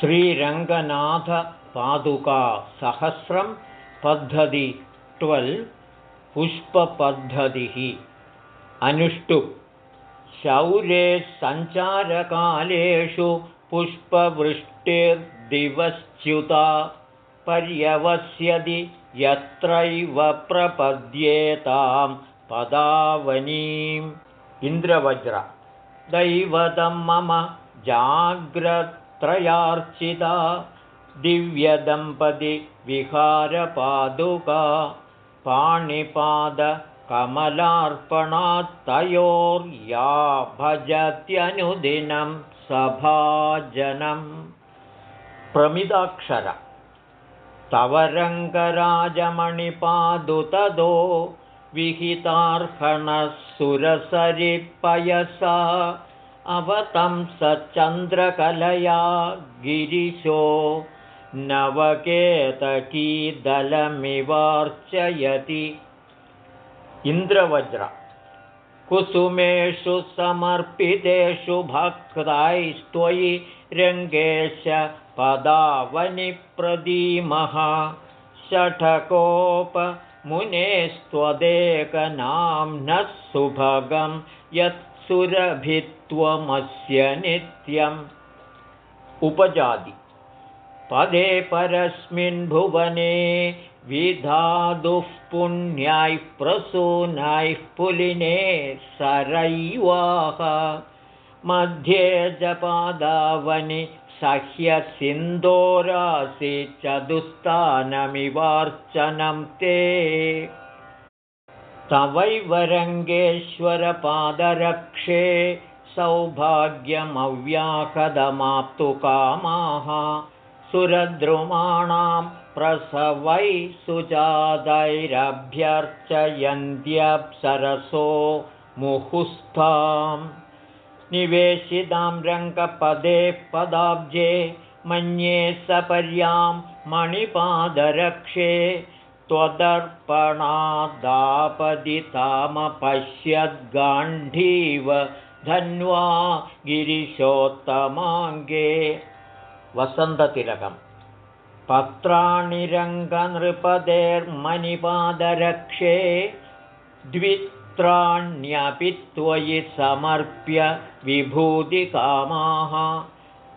श्रीरङ्गनाथपादुका सहस्रं पद्धति ट्वेल् पुष्पपद्धतिः। अनुष्टु। शौरे सञ्चारकालेषु पुष्पवृष्टिर्दिवश्च्युता पर्यवस्यति यत्रैव प्रपद्येतां पदावनीम्। इन्द्रवज्र। दैवतं मम जाग्रत्रयार्चिता दिव्यदम्पति विहारपादुका पाणिपादकमलार्पणात्तयोर्या भजत्यनुदिनं सभाजनं प्रमिदाक्षर तव रङ्गराजमणिपादुतदो विहितार्हणः अवतं स चन्द्रकलया गिरिशो नवकेतकीदलमिवार्चयति। इन्द्रवज्र कुसुमेषु समर्पितेषु भक्तायस्त्वयि रङ्गेश पदावनिप्रदीमः षठकोपमुनेस्त्वदेकनाम्नः सुभगं यत्सुरभित्वमस्य नित्यम्। उपजाति। पदे परस्मिन् भुवने विधादुः पुण्याः प्रसूनाः पुलिने सरैवाः मध्ये जपादावनि सह्यसिन्दोरासि चतुस्थानमिवार्चनं ते तवैवरङ्गेश्वरपादरक्षे सौभाग्यमव्याहदमाप्तुकामाः सुरद्रुमाणां प्रसवै सुजातैरभ्यर्चयन्त्यप्सरसो मुहुस्थाम्। निवेशितां रङ्गपदे पदाब्जे मन्ये सपर्यां मणिपादरक्षे त्वदर्पणादापदितामपश्यद्गाण्ढीव धन्वा गिरिशोत्तमाङ्गे। वसन्ततिलकम्। पत्राणि रङ्गनृपदेर्मणिपादरक्षे द्वि त्राण्यपि त्वयि समर्प्य विभूतिकामाः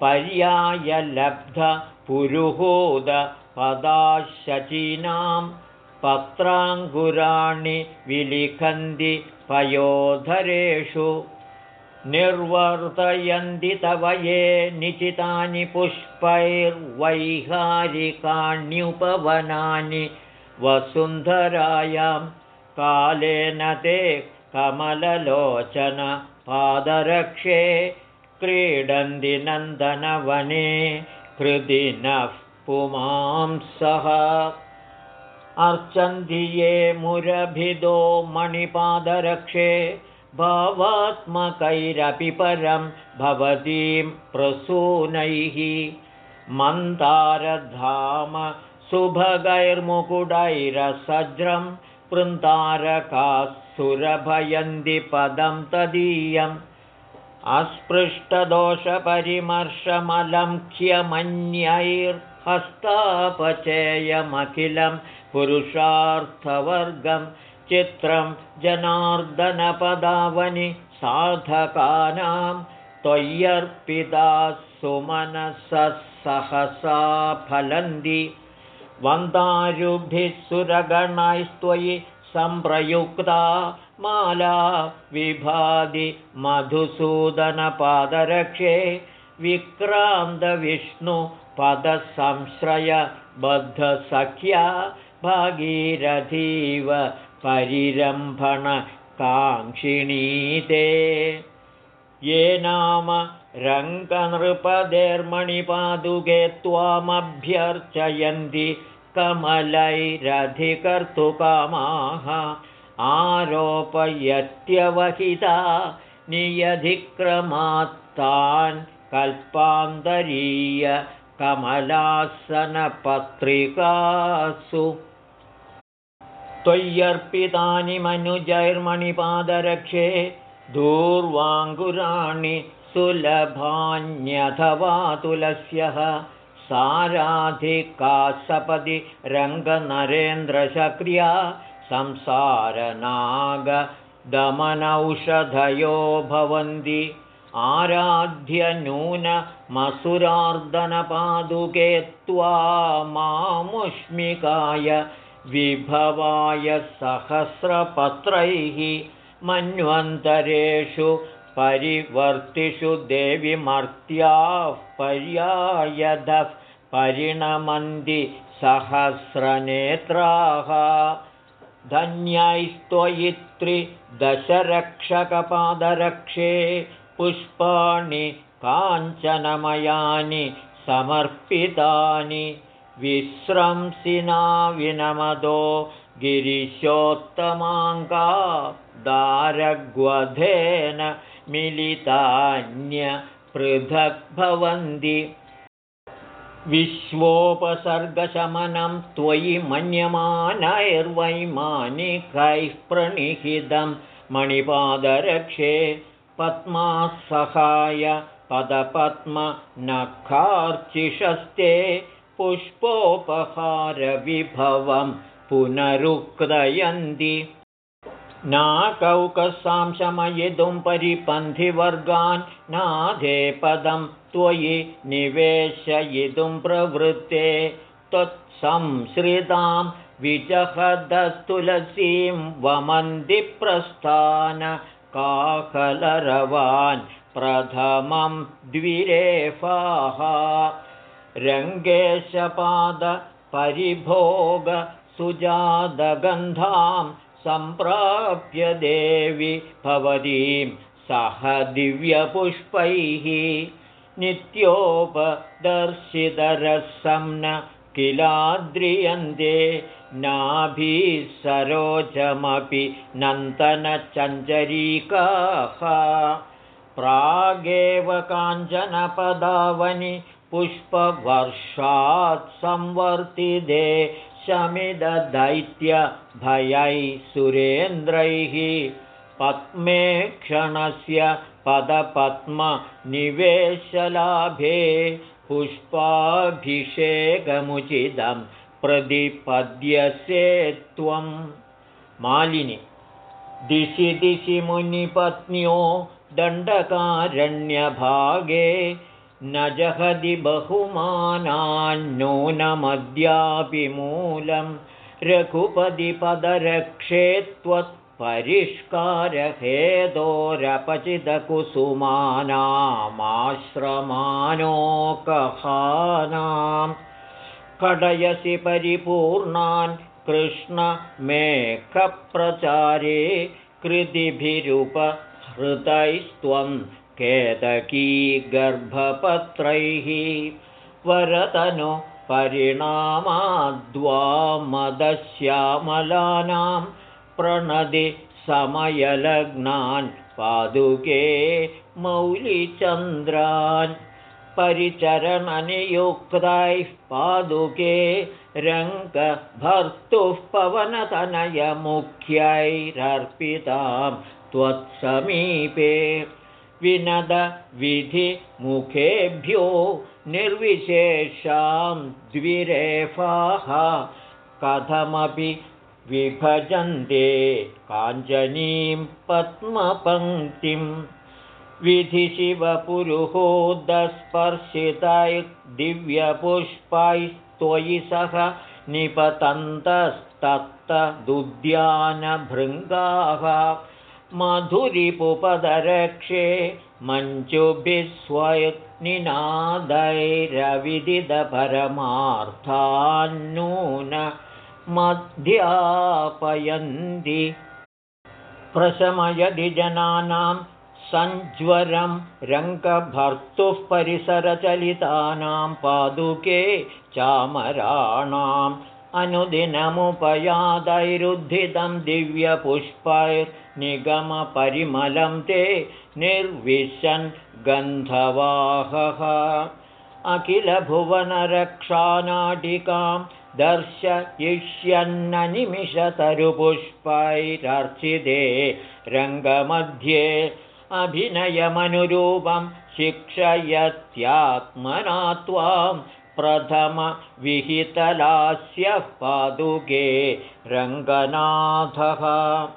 पर्यायलब्धपुरुहूदपदाशचीनां पत्राङ्गुराणि विलिखन्ति पयोधरेषु। निर्वर्तयन्ति तव ये निचितानि पुष्पैर्वैहारिकाण्युपवनानि। वसुन्धरायां कालेन ते कमललोचन पादरक्षे क्रीडन्ति नन्दनवने हृदि नः पुमांसः अर्चन्ति ये मुरभिदो मणिपादरक्षे भावात्मकैरपि परं भवतीं प्रसूनैः। मन्दारधाम सुभगैर्मुकुटैरसज्रं वृन्तारकासुरभयन्ति पदं तदीयम् अस्पृष्टदोषपरिमर्शमलं ह्यमन्यैर्हस्तापचेयमखिलं पुरुषार्थवर्गं चित्रं जनार्दनपदावनि साधकानां त्वय्यर्पिता सुमनसः सहसा फलन्ति। वन्दारुभिः सुरगणैस्त्वयि सम्प्रयुक्ता माला विभाति मधुसूदनपादरक्षे विक्रान्तविष्णुपदसंश्रयबद्धसख्या भागीरथीव परिरम्भणकाङ्क्षिणीते ये नाम रङ्गनृपदेर्मणिपादुके त्वामभ्यर्चयन्ति कमलैरधिकर्तुकामाः आरोपयत्यवहिता नियधिक्रमात्तान् कमलासनपत्रिकासु। त्वय्यर्पितानि मनुजैर्मणिपादरक्षे दूर्वाङ्कुराणि सुलभान्यथवातुलस्यः साराधिका सपदि रङ्गनरेन्द्रशक्रिया संसारनागदमनौषधयो भवन्ति। आराध्य नूनमसुरार्दनपादुके त्वा मामुष्मिकाय विभवाय सहस्रपत्रैः मन्वन्तरेषु परिवर्तिषु देविमर्त्याः पर्यायधः परिणमन्ति सहस्रनेत्राः धन्यैस्त्वयि त्रिदशरक्षकपादरक्षे पुष्पाणि काञ्चनमयानि समर्पितानि। विस्रंसिना विनमदो गिरिशोत्तमाङ्गा दारग्वधेन मिलितान्यपृथग्भवन्ति विश्वोपसर्गशमनं त्वयि मन्यमानैर्वैमानिकैः प्रणिहितं मणिपादरक्षे पद्मासहाय पदपद्मनखार्चिषस्ते पुष्पोपहारविभवं पुनरुक्तयन्ति नाकौकसां शमयितुं परिपन्थिवर्गान् नाधे पदं त्वयि निवेशयितुं प्रवृत्ते त्वत्संश्रितां विजहदस्तुलसीं वमन्दिप्रस्थान काकलरवान् प्रथमं द्विरेफाः रङ्गेशपादपरिभोगसुजादगन्धां सम्प्राप्य देवि भवतीं सह दिव्यपुष्पैः नित्योपदर्शितरसं न किलाद्रियन्ते नाभिः सरोजमपि नन्तनचञ्चरीकाः प्रागेव काञ्चनपदावनि पुष्पवर्षात् संवर्तिते शमिददैत्यभयै सुरेन्द्रैः पद्मे क्षणस्य पदपद्मनिवेशलाभे पुष्पाभिषेकमुचितं प्रतिपद्यसे त्वं। मालिनि। दिशि दिशि मुनिपत्न्यो दण्डकारण्यभागे न जहदि बहुमानान्नूनमद्यापि मूलं रघुपतिपदरक्षे त्वत्परिष्कारहेदोरपचितकुसुमानामाश्रमानोकहानां कडयसि परिपूर्णान् कृष्णमेघप्रचारे कृतिभिरुपहृतैस्त्वं केतकी गर्भपत्रैः वरतनु परिणामाद्वामदश्यामलानां प्रणदि समयलग्नान् पादुके मौलिचन्द्रान् परिचरणनियुक्तैः पादुके रङ्गभर्तुः पवनतनयमुख्यैरर्पितां त्वत्समीपे विनदविधिमुखेभ्यो निर्विशेषां द्विरेफाः। कथमपि विभजन्ते काञ्चनीं पद्मपङ्क्तिं। दिव्यपुष्पैस्त्वयि सह निपतन्तस्तत्तदुद्यानभृङ्गाः मधुरिपुपदरक्षे मञ्चुभिस्वनिनादैरविदितपरमार्थान्नून मध्यापयन्ति प्रशमयदि जनानां सञ्ज्वरं रङ्गभर्तुः परिसरचलितानां पादुके चामराणाम् अनुदिनमुपयादैरुद्धितं दिव्यपुष्पैर्निगमपरिमलं ते निर्विशन् गन्धवाहः। अखिलभुवनरक्षानाटिकां दर्शयिष्यन्ननिमिषतरुपुष्पैरर्चिते रङ्गमध्ये अभिनयमनुरूपं शिक्षयत्यात्मना त्वां प्रथमविहितलास्यः पादुके रङ्गनाथः।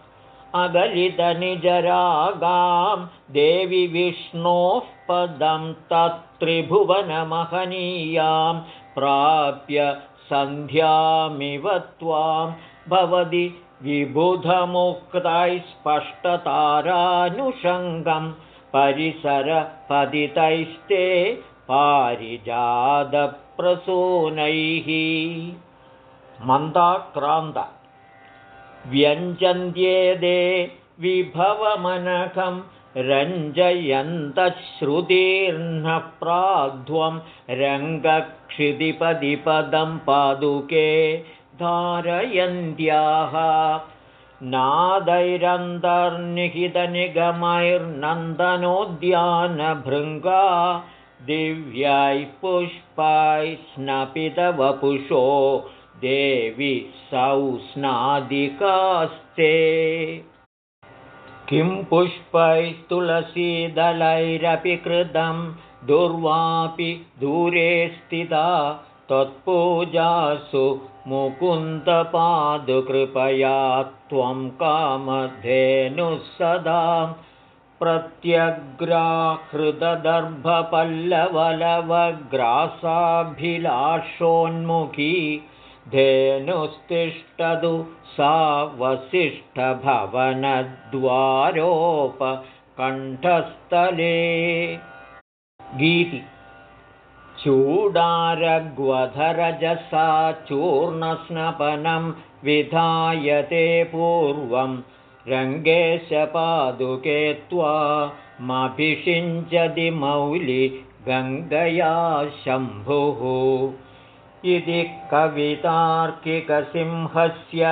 अगलितनिजरागां देवि विष्णोः पदं तत्त्रिभुवनमहनीयां प्राप्य सन्ध्यामिव त्वां। भवति विबुधमुक्तैः स्पष्टतारानुषङ्गं परिसरपतितैस्ते पारिजातप्रसूनैः मन्दाक्रान्त। व्यञ्जन्त्येदे विभवमनकं रञ्जयन्तश्रुतीर्णप्राध्वं रङ्गक्षितिपदिपदं पादुके धारयन्त्याः नादैरन्तर्निहितनिगमैर्नन्दनोद्यानभृङ्गा दिव्यैः पुष्पैः स्नपितवपुषो देवि सौस्नादिकास्ते। किं पुष्पैस्तुलसीदलैरपि कृतं दुर्वापि दूरे स्थिता त्वत्पूजासु मुकुन्दपादुकृपया त्वं कामधेनुः सदा प्रत्यग्राहृददर्भपल्लवलवग्रासाभिलाषोन्मुखी धेनुस्तिष्ठतु सा वसिष्ठभवनद्वारोपकण्ठस्थले गीति। चूडारग्वधरजसा चूर्णस्नपनं विधायते पूर्वं रङ्गेशपादुके त्वामभिषिञ्चति मौलि गङ्गया शम्भुः। इति कवितार्किकसिंहस्य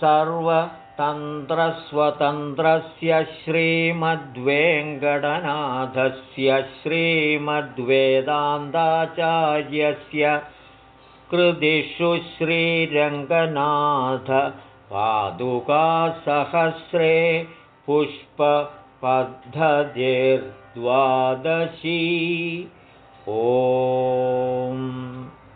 सर्वतन्त्रस्वतन्त्रस्य श्रीमद्वेङ्कटनाथस्य श्रीमद्वेदान्ताचार्यस्य कृतिषु श्रीरङ्गनाथपादुकासहस्रे पुष्पपद्धतिर्द्वादशी। ओ